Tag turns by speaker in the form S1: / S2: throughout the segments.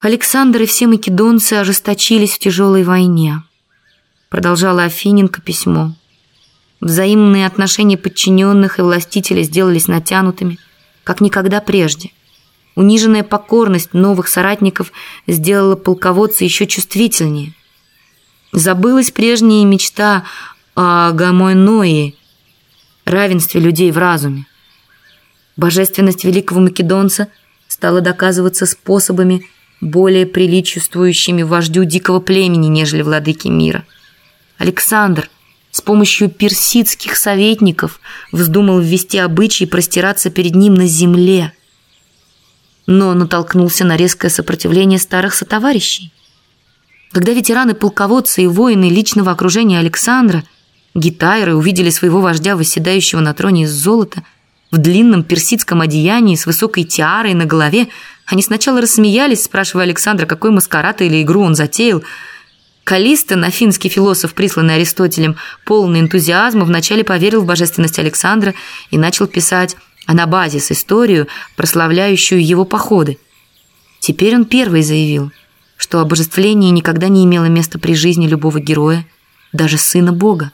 S1: Александр и все македонцы ожесточились в тяжелой войне. Продолжала Афиненко письмо. Взаимные отношения подчиненных и властителя сделались натянутыми, как никогда прежде. Униженная покорность новых соратников сделала полководца еще чувствительнее. Забылась прежняя мечта о гомоное, равенстве людей в разуме. Божественность великого македонца стала доказываться способами, более приличествующими вождю дикого племени, нежели владыке мира. Александр с помощью персидских советников вздумал ввести обычай простираться перед ним на земле, но натолкнулся на резкое сопротивление старых сотоварищей. Когда ветераны-полководцы и воины личного окружения Александра, гитайры, увидели своего вождя, восседающего на троне из золота, в длинном персидском одеянии с высокой тиарой на голове, они сначала рассмеялись, спрашивая Александра, какой маскарад или игру он затеял. Калистон, афинский философ, присланный Аристотелем, полный энтузиазма, вначале поверил в божественность Александра и начал писать анабазис, историю, прославляющую его походы. Теперь он первый заявил, что обожествление никогда не имело места при жизни любого героя, даже сына Бога.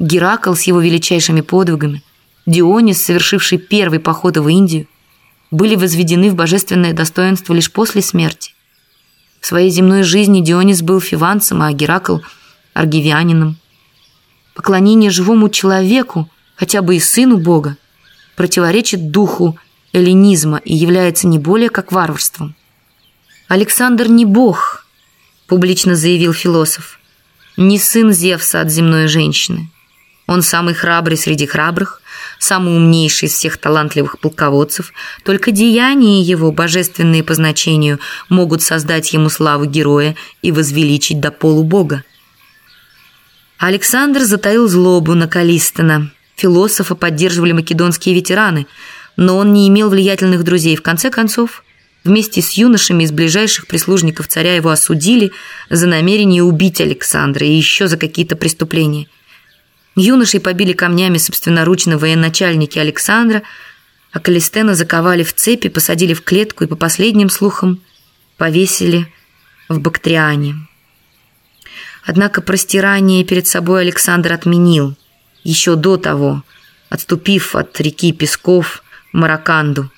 S1: Геракл с его величайшими подвигами, Дионис, совершивший первый поход в Индию, были возведены в божественное достоинство лишь после смерти. В своей земной жизни Дионис был фиванцем, а Геракл – аргивянином. Поклонение живому человеку, хотя бы и сыну Бога, противоречит духу эллинизма и является не более как варварством. «Александр не бог», – публично заявил философ, – «не сын Зевса от земной женщины. Он самый храбрый среди храбрых, самый умнейший из всех талантливых полководцев, только деяния его, божественные по значению, могут создать ему славу героя и возвеличить до полубога. Александр затаил злобу на Калистона. Философа поддерживали македонские ветераны, но он не имел влиятельных друзей. В конце концов, вместе с юношами из ближайших прислужников царя его осудили за намерение убить Александра и еще за какие-то преступления – Юношей побили камнями собственноручно военачальники Александра, а Калистена заковали в цепи, посадили в клетку и, по последним слухам, повесили в Бактриане. Однако простирание перед собой Александр отменил еще до того, отступив от реки Песков Мараканду.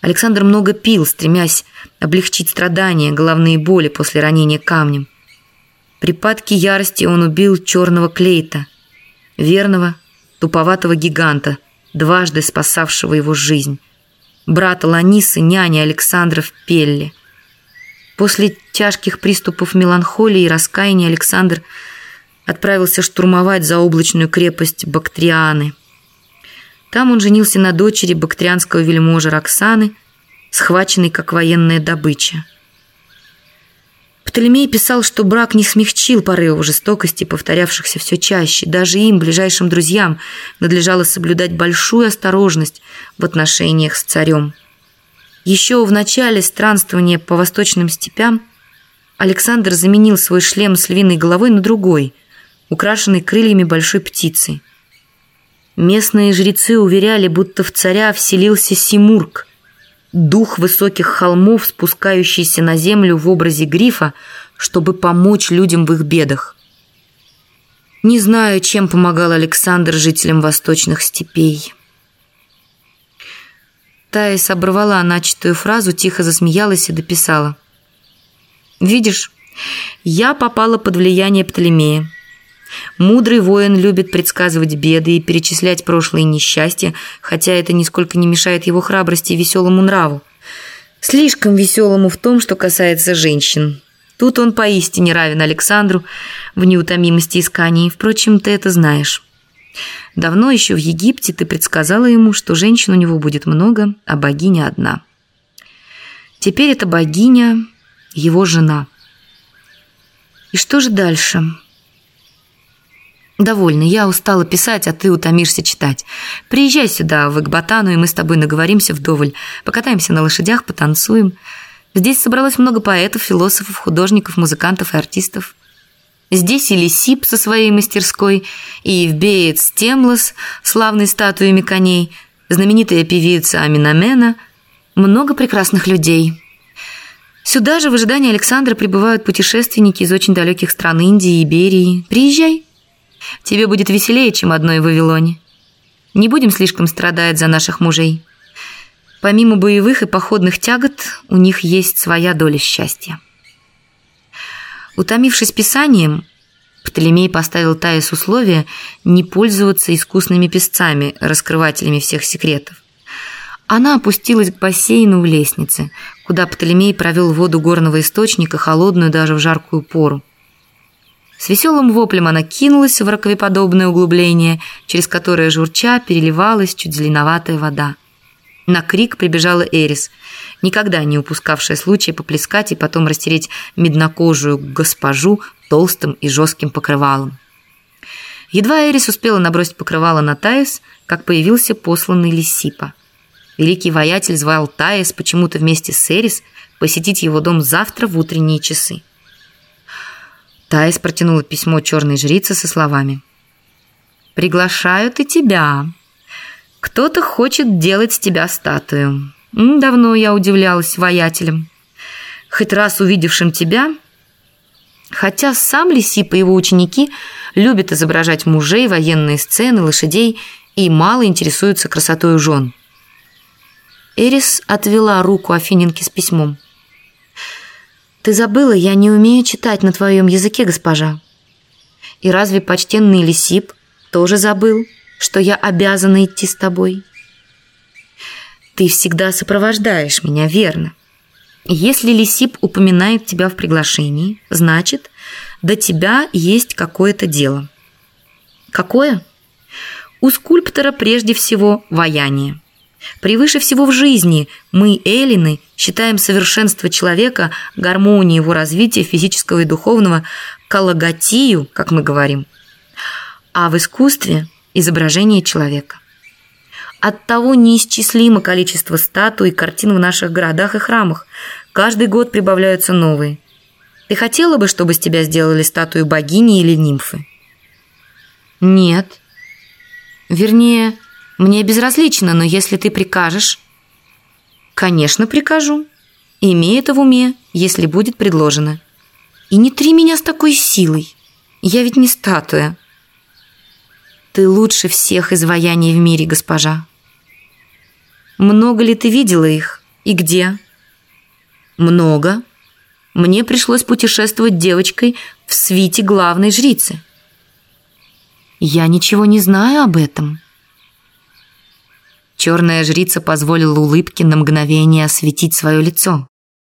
S1: Александр много пил, стремясь облегчить страдания, головные боли после ранения камнем. Припадки ярости он убил черного клейта – верного, туповатого гиганта, дважды спасавшего его жизнь, брата Ланисы, няни Александра в Пелле. После тяжких приступов меланхолии и раскаяния Александр отправился штурмовать заоблачную крепость Бактрианы. Там он женился на дочери бактрианского вельможа Роксаны, схваченной как военная добыча. Птолемей писал, что брак не смягчил порывов жестокости, повторявшихся все чаще. Даже им, ближайшим друзьям, надлежало соблюдать большую осторожность в отношениях с царем. Еще в начале странствования по восточным степям Александр заменил свой шлем с львиной головой на другой, украшенный крыльями большой птицы. Местные жрецы уверяли, будто в царя вселился Симург, дух высоких холмов, спускающийся на землю в образе грифа, чтобы помочь людям в их бедах. Не знаю, чем помогал Александр жителям восточных степей. Таис оборвала начатую фразу, тихо засмеялась и дописала. «Видишь, я попала под влияние Птолемея. Мудрый воин любит предсказывать беды и перечислять прошлые несчастья, хотя это нисколько не мешает его храбрости и веселому нраву. Слишком веселому в том, что касается женщин. Тут он поистине равен Александру в неутомимости исканий. Впрочем, ты это знаешь. Давно еще в Египте ты предсказала ему, что женщин у него будет много, а богиня одна. Теперь эта богиня – его жена. И что же дальше? «Довольно, я устала писать, а ты утомишься читать. Приезжай сюда, в Экбатану, и мы с тобой наговоримся вдоволь. Покатаемся на лошадях, потанцуем. Здесь собралось много поэтов, философов, художников, музыкантов и артистов. Здесь и Лисип со своей мастерской, и Евбеец Темлос, славной статуями коней, знаменитая певица Аминамена, много прекрасных людей». Сюда же в ожидании Александра прибывают путешественники из очень далеких стран Индии и Иберии. Приезжай. Тебе будет веселее, чем одной в Вавилоне. Не будем слишком страдать за наших мужей. Помимо боевых и походных тягот, у них есть своя доля счастья. Утомившись писанием, Птолемей поставил Таис условие не пользоваться искусными песцами, раскрывателями всех секретов. Она опустилась к бассейну в лестнице, куда Птолемей провел воду горного источника, холодную даже в жаркую пору. С веселым воплем она кинулась в раковеподобное углубление, через которое журча переливалась чуть зеленоватая вода. На крик прибежала Эрис, никогда не упускавшая случая поплескать и потом растереть меднокожую госпожу толстым и жестким покрывалом. Едва Эрис успела набросить покрывало на Таис, как появился посланный Лисипа. Великий воятель звал Таис почему-то вместе с Эрис посетить его дом завтра в утренние часы. Таис протянула письмо черной жрице со словами: "Приглашают и тебя. Кто-то хочет делать с тебя статую. Давно я удивлялась воятелям. Хоть раз увидевшим тебя, хотя сам Лисип и его ученики любят изображать мужей, военные сцены, лошадей и мало интересуются красотой жен. Эрис отвела руку Афиненке с письмом. Ты забыла, я не умею читать на твоем языке, госпожа. И разве почтенный Лисип тоже забыл, что я обязана идти с тобой? Ты всегда сопровождаешь меня, верно? Если Лисип упоминает тебя в приглашении, значит, до тебя есть какое-то дело. Какое? У скульптора прежде всего ваяние. Превыше всего в жизни мы, эллины, считаем совершенство человека, гармонию его развития физического и духовного калагатию, как мы говорим, а в искусстве – изображение человека. Оттого неисчислимо количество статуй и картин в наших городах и храмах. Каждый год прибавляются новые. Ты хотела бы, чтобы с тебя сделали статую богини или нимфы? Нет. Вернее, мне безразлично, но если ты прикажешь... Конечно, прикажу. Имей это в уме, если будет предложено. И не три меня с такой силой. Я ведь не статуя. Ты лучше всех изваяний в мире, госпожа. Много ли ты видела их и где? Много. Мне пришлось путешествовать девочкой в свите главной жрицы. Я ничего не знаю об этом. Черная жрица позволила улыбке на мгновение осветить свое лицо.